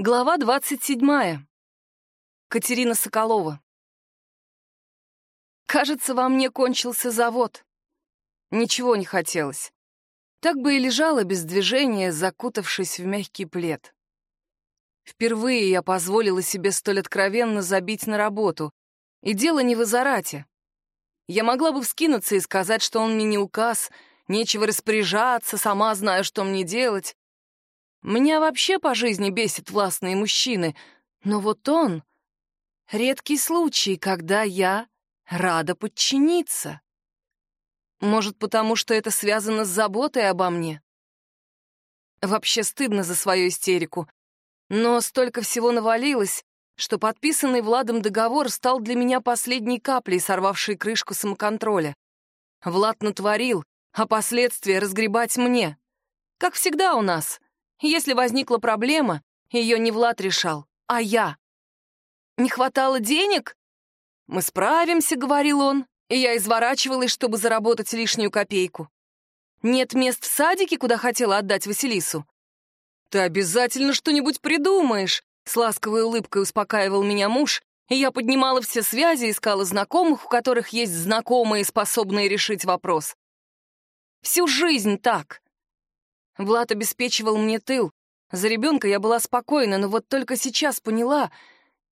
Глава 27. Катерина Соколова. Кажется, во мне кончился завод. Ничего не хотелось. Так бы и лежала без движения, закутавшись в мягкий плед. Впервые я позволила себе столь откровенно забить на работу. И дело не в Азарате. Я могла бы вскинуться и сказать, что он мне не указ, нечего распоряжаться, сама знаю, что мне делать. Меня вообще по жизни бесит властные мужчины, но вот он — редкий случай, когда я рада подчиниться. Может, потому что это связано с заботой обо мне? Вообще стыдно за свою истерику. Но столько всего навалилось, что подписанный Владом договор стал для меня последней каплей, сорвавшей крышку самоконтроля. Влад натворил, а последствия разгребать мне. Как всегда у нас — если возникла проблема, ее не Влад решал, а я. Не хватало денег? Мы справимся, говорил он, и я изворачивалась, чтобы заработать лишнюю копейку. Нет мест в садике, куда хотела отдать Василису. Ты обязательно что-нибудь придумаешь, с ласковой улыбкой успокаивал меня муж, и я поднимала все связи, искала знакомых, у которых есть знакомые, способные решить вопрос. Всю жизнь так. Влад обеспечивал мне тыл. За ребенка я была спокойна, но вот только сейчас поняла,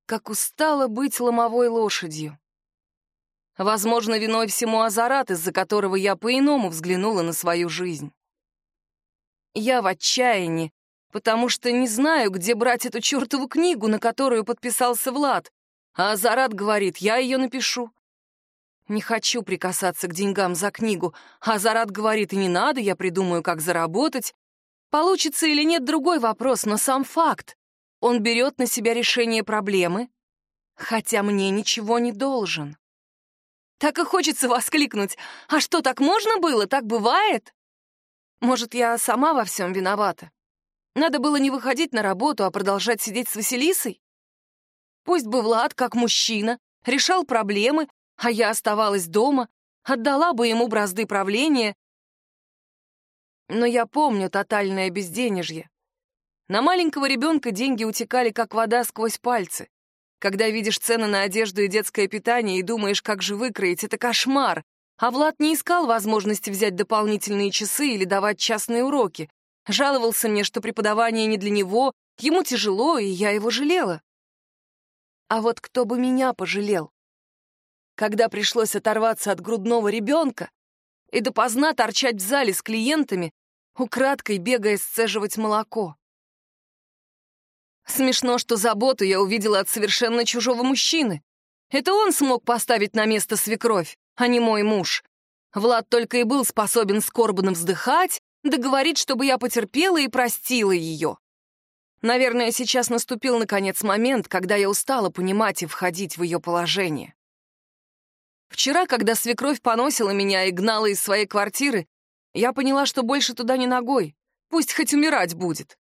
как устала быть ломовой лошадью. Возможно, виной всему Азарат, из-за которого я по-иному взглянула на свою жизнь. Я в отчаянии, потому что не знаю, где брать эту чертову книгу, на которую подписался Влад. А Азарат говорит, я ее напишу. Не хочу прикасаться к деньгам за книгу, а Зарат говорит, и не надо, я придумаю, как заработать. Получится или нет, другой вопрос, но сам факт. Он берет на себя решение проблемы, хотя мне ничего не должен. Так и хочется воскликнуть. А что, так можно было? Так бывает? Может, я сама во всем виновата? Надо было не выходить на работу, а продолжать сидеть с Василисой? Пусть бы Влад, как мужчина, решал проблемы, а я оставалась дома, отдала бы ему бразды правления. Но я помню тотальное безденежье. На маленького ребенка деньги утекали, как вода сквозь пальцы. Когда видишь цены на одежду и детское питание и думаешь, как же выкроить, это кошмар. А Влад не искал возможности взять дополнительные часы или давать частные уроки. Жаловался мне, что преподавание не для него, ему тяжело, и я его жалела. А вот кто бы меня пожалел? Когда пришлось оторваться от грудного ребенка и допоздна торчать в зале с клиентами, украдкой бегая сцеживать молоко. Смешно, что заботу я увидела от совершенно чужого мужчины. Это он смог поставить на место свекровь, а не мой муж. Влад только и был способен скорбно вздыхать, да говорить, чтобы я потерпела и простила ее. Наверное, сейчас наступил, наконец, момент, когда я устала понимать и входить в ее положение. Вчера, когда свекровь поносила меня и гнала из своей квартиры, я поняла, что больше туда не ногой. Пусть хоть умирать будет.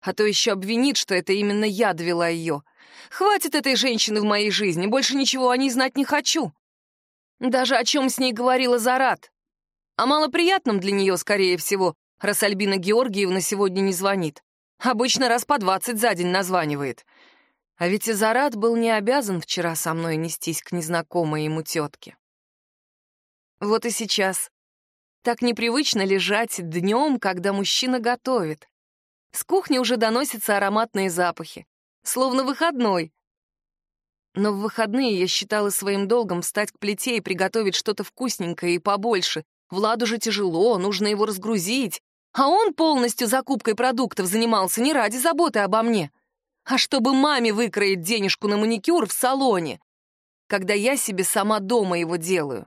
А то еще обвинит, что это именно я довела ее. Хватит этой женщины в моей жизни, больше ничего о ней знать не хочу. Даже о чем с ней говорила Зарат. О малоприятном для нее, скорее всего, раз Альбина Георгиевна сегодня не звонит. Обычно раз по двадцать за день названивает. А ведь Изарат был не обязан вчера со мной нестись к незнакомой ему тетке. Вот и сейчас. Так непривычно лежать днем, когда мужчина готовит. С кухни уже доносятся ароматные запахи. Словно выходной. Но в выходные я считала своим долгом встать к плите и приготовить что-то вкусненькое и побольше. Владу же тяжело, нужно его разгрузить. А он полностью закупкой продуктов занимался не ради заботы обо мне — а чтобы маме выкроить денежку на маникюр в салоне, когда я себе сама дома его делаю.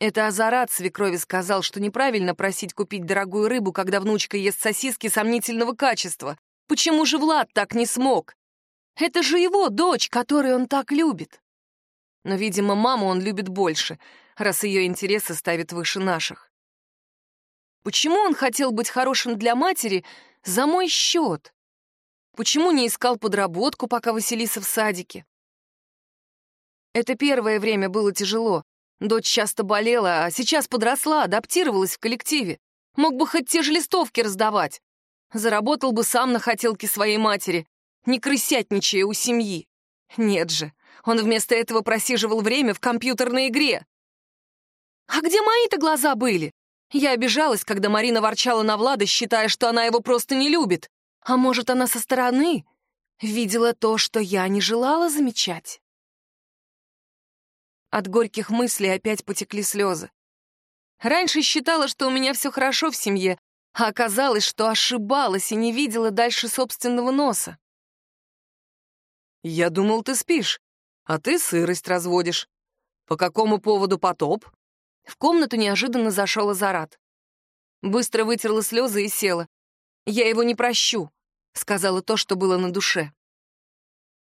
Это Азарат свекрови сказал, что неправильно просить купить дорогую рыбу, когда внучка ест сосиски сомнительного качества. Почему же Влад так не смог? Это же его дочь, которую он так любит. Но, видимо, маму он любит больше, раз ее интересы ставит выше наших. Почему он хотел быть хорошим для матери за мой счет? Почему не искал подработку, пока Василиса в садике? Это первое время было тяжело. Дочь часто болела, а сейчас подросла, адаптировалась в коллективе. Мог бы хоть те же листовки раздавать. Заработал бы сам на хотелке своей матери, не крысятничая у семьи. Нет же, он вместо этого просиживал время в компьютерной игре. А где мои-то глаза были? Я обижалась, когда Марина ворчала на Влада, считая, что она его просто не любит. А может, она со стороны видела то, что я не желала замечать? От горьких мыслей опять потекли слезы. Раньше считала, что у меня все хорошо в семье, а оказалось, что ошибалась и не видела дальше собственного носа. «Я думал, ты спишь, а ты сырость разводишь. По какому поводу потоп?» В комнату неожиданно зашел Азарат. Быстро вытерла слезы и села. «Я его не прощу», — сказала то, что было на душе.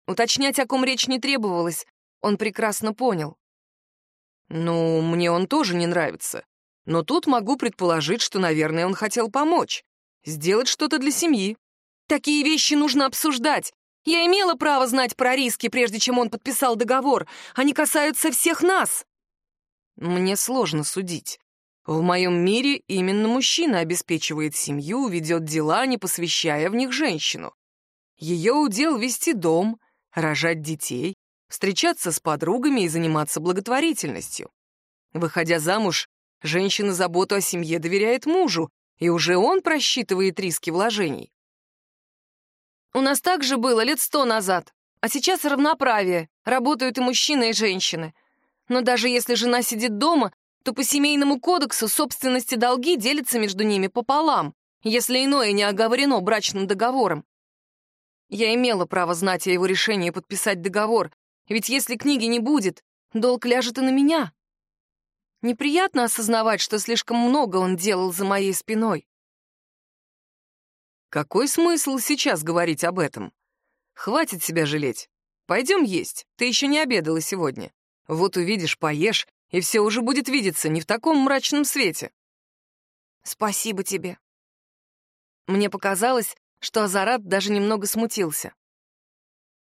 Уточнять, о ком речь не требовалось, он прекрасно понял. «Ну, мне он тоже не нравится. Но тут могу предположить, что, наверное, он хотел помочь. Сделать что-то для семьи. Такие вещи нужно обсуждать. Я имела право знать про риски, прежде чем он подписал договор. Они касаются всех нас. Мне сложно судить. В моем мире именно мужчина обеспечивает семью, ведет дела, не посвящая в них женщину. Ее удел вести дом, рожать детей, встречаться с подругами и заниматься благотворительностью. Выходя замуж, женщина заботу о семье доверяет мужу, и уже он просчитывает риски вложений. У нас так же было лет сто назад, а сейчас равноправие, работают и мужчины, и женщины. Но даже если жена сидит дома, то по семейному кодексу собственности долги делятся между ними пополам, если иное не оговорено брачным договором. Я имела право знать о его решении подписать договор, ведь если книги не будет, долг ляжет и на меня. Неприятно осознавать, что слишком много он делал за моей спиной. Какой смысл сейчас говорить об этом? Хватит себя жалеть. Пойдем есть, ты еще не обедала сегодня. Вот увидишь, поешь, и все уже будет видеться не в таком мрачном свете. Спасибо тебе. Мне показалось, что Азарат даже немного смутился.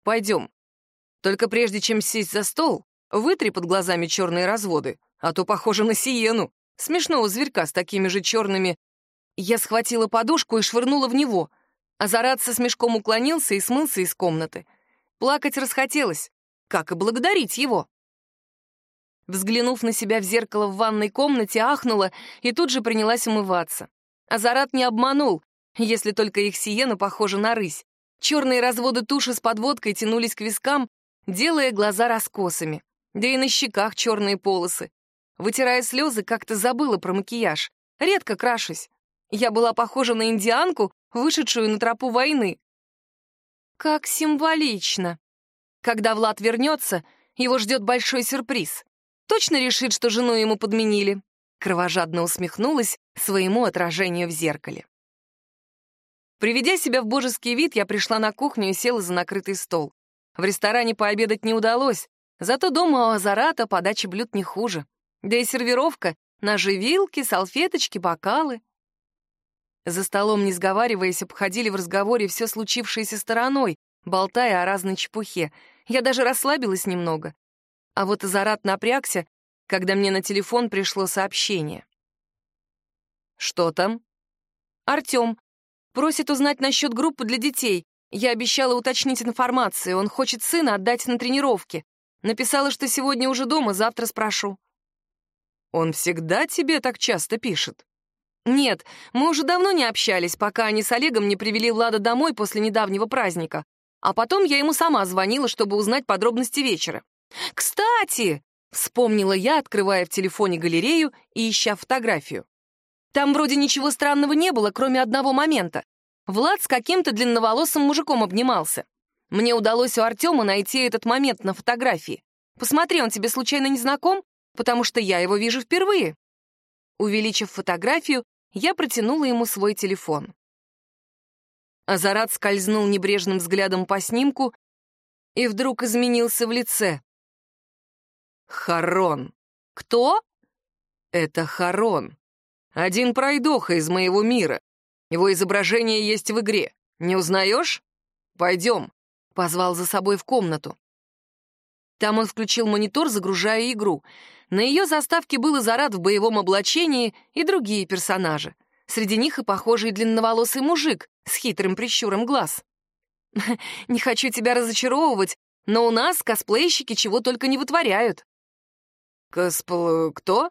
Пойдем. Только прежде чем сесть за стол, вытри под глазами черные разводы, а то похоже на сиену, смешного зверька с такими же черными я схватила подушку и швырнула в него. Азарат со смешком уклонился и смылся из комнаты. Плакать расхотелось, как и благодарить его. Взглянув на себя в зеркало в ванной комнате, ахнула и тут же принялась умываться. Азарат не обманул, если только их сиена похожа на рысь. Черные разводы туши с подводкой тянулись к вискам, делая глаза раскосами. Да и на щеках черные полосы. Вытирая слезы, как-то забыла про макияж. Редко крашусь. Я была похожа на индианку, вышедшую на тропу войны. Как символично. Когда Влад вернется, его ждет большой сюрприз. Точно решит, что жену ему подменили. Кровожадно усмехнулась своему отражению в зеркале. Приведя себя в божеский вид, я пришла на кухню и села за накрытый стол. В ресторане пообедать не удалось, зато дома у Азарата подача блюд не хуже. Да и сервировка — ножи, вилки, салфеточки, бокалы. За столом, не сговариваясь, обходили в разговоре все случившееся стороной, болтая о разной чепухе. Я даже расслабилась немного. А вот Азарат напрягся, когда мне на телефон пришло сообщение. «Что там?» «Артем. Просит узнать насчет группы для детей. Я обещала уточнить информацию. Он хочет сына отдать на тренировки. Написала, что сегодня уже дома, завтра спрошу». «Он всегда тебе так часто пишет?» «Нет, мы уже давно не общались, пока они с Олегом не привели Влада домой после недавнего праздника. А потом я ему сама звонила, чтобы узнать подробности вечера. «Кстати!» — вспомнила я, открывая в телефоне галерею и ища фотографию. Там вроде ничего странного не было, кроме одного момента. Влад с каким-то длинноволосым мужиком обнимался. Мне удалось у Артема найти этот момент на фотографии. Посмотри, он тебе случайно не знаком? Потому что я его вижу впервые. Увеличив фотографию, я протянула ему свой телефон. Азарат скользнул небрежным взглядом по снимку и вдруг изменился в лице. Харон. Кто? Это Харон. Один пройдоха из моего мира. Его изображение есть в игре. Не узнаешь? Пойдем. Позвал за собой в комнату. Там он включил монитор, загружая игру — на ее заставке был Изарат в боевом облачении и другие персонажи. Среди них и похожий длинноволосый мужик с хитрым прищуром глаз. «Не хочу тебя разочаровывать, но у нас косплейщики чего только не вытворяют». «Коспл... кто?»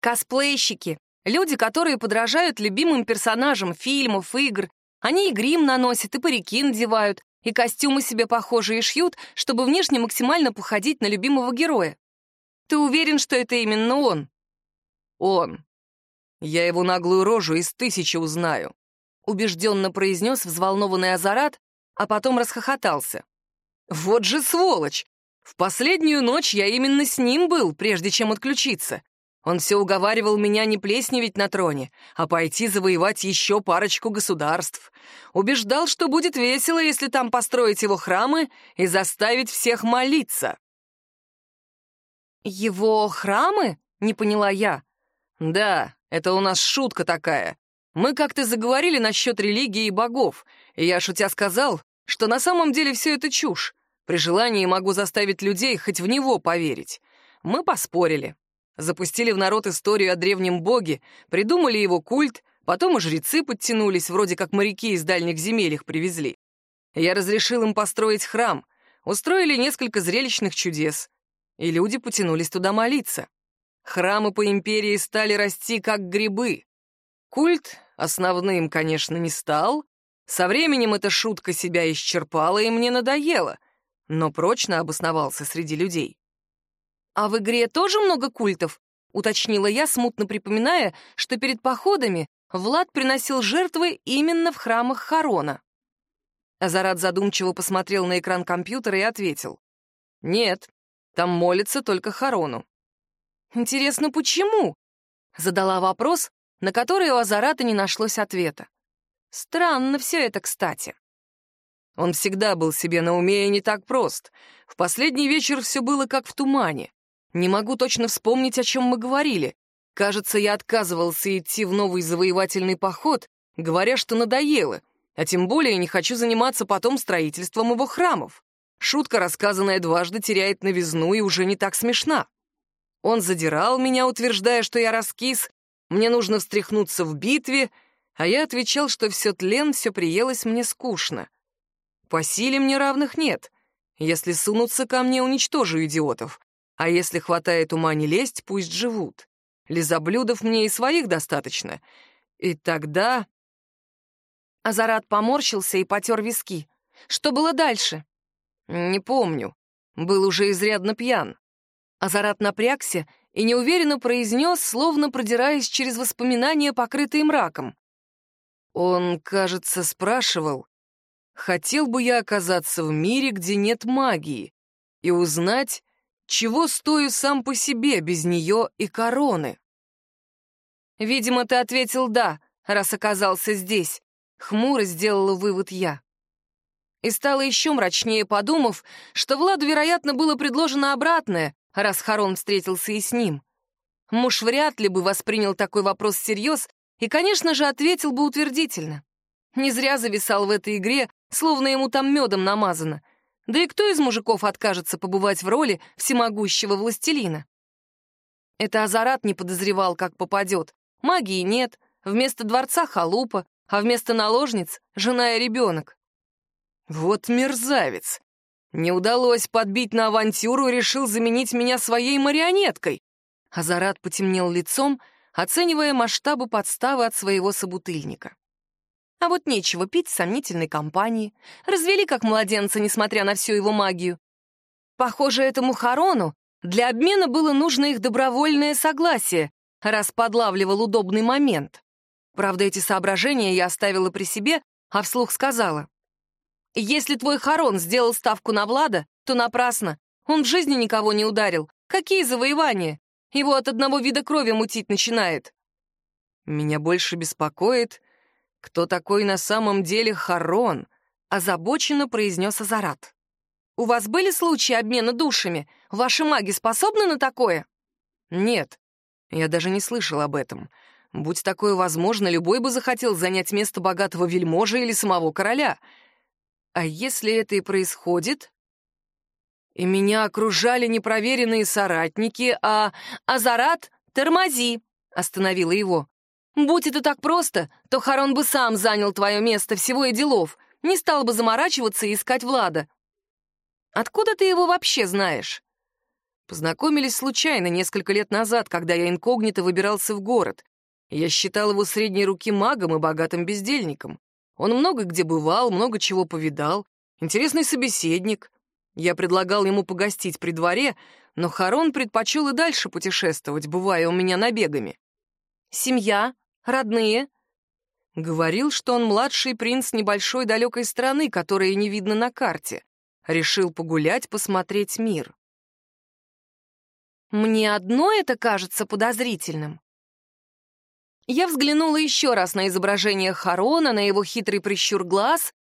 Косплейщики. Люди, которые подражают любимым персонажам фильмов, игр. Они и грим наносят, и парики надевают, и костюмы себе похожие шьют, чтобы внешне максимально походить на любимого героя. Ты уверен, что это именно он? Он. Я его наглую рожу из тысячи узнаю, убежденно произнес взволнованный Азарат, а потом расхохотался. Вот же сволочь! В последнюю ночь я именно с ним был, прежде чем отключиться. Он все уговаривал меня не плесневеть на троне, а пойти завоевать еще парочку государств. Убеждал, что будет весело, если там построить его храмы и заставить всех молиться. «Его храмы?» — не поняла я. «Да, это у нас шутка такая. Мы как-то заговорили насчет религии и богов, и я шутя сказал, что на самом деле все это чушь. При желании могу заставить людей хоть в него поверить. Мы поспорили. Запустили в народ историю о древнем боге, придумали его культ, потом и жрецы подтянулись, вроде как моряки из дальних земель их привезли. Я разрешил им построить храм, устроили несколько зрелищных чудес, и люди потянулись туда молиться. Храмы по империи стали расти как грибы. Культ основным, конечно, не стал. Со временем эта шутка себя исчерпала, и мне надоело, но прочно обосновался среди людей. «А в игре тоже много культов?» — уточнила я, смутно припоминая, что перед походами Влад приносил жертвы именно в храмах Харона. Азарат задумчиво посмотрел на экран компьютера и ответил. «Нет, там молится только Харону». «Интересно, почему?» — задала вопрос, на который у Азарата не нашлось ответа. Странно все это, кстати. Он всегда был себе на уме и не так прост. В последний вечер все было как в тумане. Не могу точно вспомнить, о чем мы говорили. Кажется, я отказывался идти в новый завоевательный поход, говоря, что надоело, а тем более не хочу заниматься потом строительством его храмов. Шутка, рассказанная дважды, теряет новизну и уже не так смешна. Он задирал меня, утверждая, что я раскис, мне нужно встряхнуться в битве, а я отвечал, что все тлен, все приелось мне скучно. По силе мне равных нет. Если сунутся ко мне, уничтожу идиотов. А если хватает ума не лезть, пусть живут. Лизоблюдов мне и своих достаточно. И тогда... Азарат поморщился и потер виски. Что было дальше? Не помню. Был уже изрядно пьян. Азарат напрягся и неуверенно произнес, словно продираясь через воспоминания, покрытые мраком. Он, кажется, спрашивал, хотел бы я оказаться в мире, где нет магии, и узнать, чего стою сам по себе без нее и короны? Видимо, ты ответил «да», раз оказался здесь. Хмуро сделала вывод я. И стало еще мрачнее, подумав, что Владу, вероятно, было предложено обратное, раз Харон встретился и с ним. Муж вряд ли бы воспринял такой вопрос всерьез и, конечно же, ответил бы утвердительно. Не зря зависал в этой игре, словно ему там медом намазано — да и кто из мужиков откажется побывать в роли всемогущего властелина? Это Азарат не подозревал, как попадет. Магии нет, вместо дворца халупа, а вместо наложниц — жена и ребенок. Вот мерзавец! Не удалось подбить на авантюру и решил заменить меня своей марионеткой. Азарат потемнел лицом, оценивая масштабы подставы от своего собутыльника. А вот нечего пить сомнительной компании. Развели как младенца, несмотря на всю его магию. Похоже, этому Харону для обмена было нужно их добровольное согласие, раз подлавливал удобный момент. Правда, эти соображения я оставила при себе, а вслух сказала. «Если твой Харон сделал ставку на Влада, то напрасно. Он в жизни никого не ударил. Какие завоевания? Его от одного вида крови мутить начинает». «Меня больше беспокоит, «Кто такой на самом деле Харон?» — озабоченно произнес Азарат. «У вас были случаи обмена душами? Ваши маги способны на такое?» «Нет, я даже не слышал об этом. Будь такое возможно, любой бы захотел занять место богатого вельможи или самого короля. А если это и происходит, и меня окружали непроверенные соратники, а... «Азарат, тормози!» — остановила его. Будь это так просто, то Харон бы сам занял твое место всего и делов, не стал бы заморачиваться и искать Влада. Откуда ты его вообще знаешь? Познакомились случайно несколько лет назад, когда я инкогнито выбирался в город. Я считал его средней руки магом и богатым бездельником. Он много где бывал, много чего повидал. Интересный собеседник. Я предлагал ему погостить при дворе, но Харон предпочел и дальше путешествовать, бывая у меня набегами. Семья, родные. Говорил, что он младший принц небольшой далекой страны, которая не видно на карте. Решил погулять, посмотреть мир. Мне одно это кажется подозрительным. Я взглянула еще раз на изображение Харона, на его хитрый прищур глаз.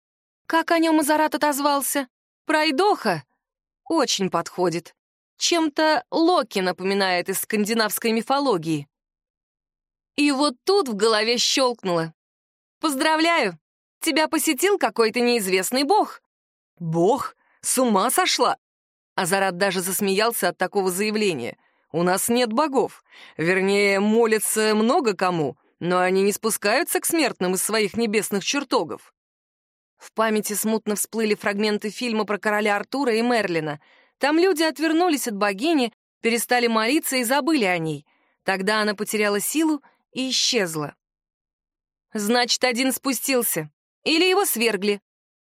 Как о нем Азарат отозвался? Пройдоха? Очень подходит. Чем-то Локи напоминает из скандинавской мифологии. И вот тут в голове щелкнуло. «Поздравляю! Тебя посетил какой-то неизвестный бог». «Бог? С ума сошла? Азарат даже засмеялся от такого заявления. «У нас нет богов. Вернее, молятся много кому, но они не спускаются к смертным из своих небесных чертогов». В памяти смутно всплыли фрагменты фильма про короля Артура и Мерлина. Там люди отвернулись от богини, перестали молиться и забыли о ней. Тогда она потеряла силу и исчезла. «Значит, один спустился. Или его свергли.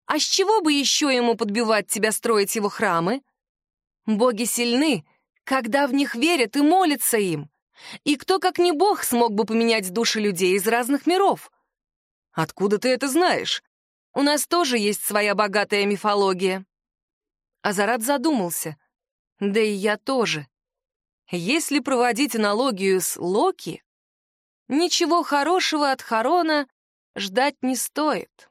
А с чего бы еще ему подбивать тебя строить его храмы?» Боги сильны, когда в них верят и молятся им. И кто, как не бог, смог бы поменять души людей из разных миров? Откуда ты это знаешь? У нас тоже есть своя богатая мифология. Азарат задумался. Да и я тоже. Если проводить аналогию с Локи, ничего хорошего от Харона ждать не стоит.